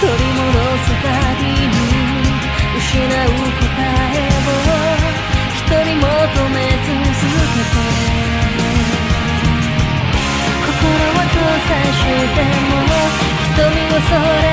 取り戻すたびに失う答えを人に求め続けて心は交際しても瞳をそれ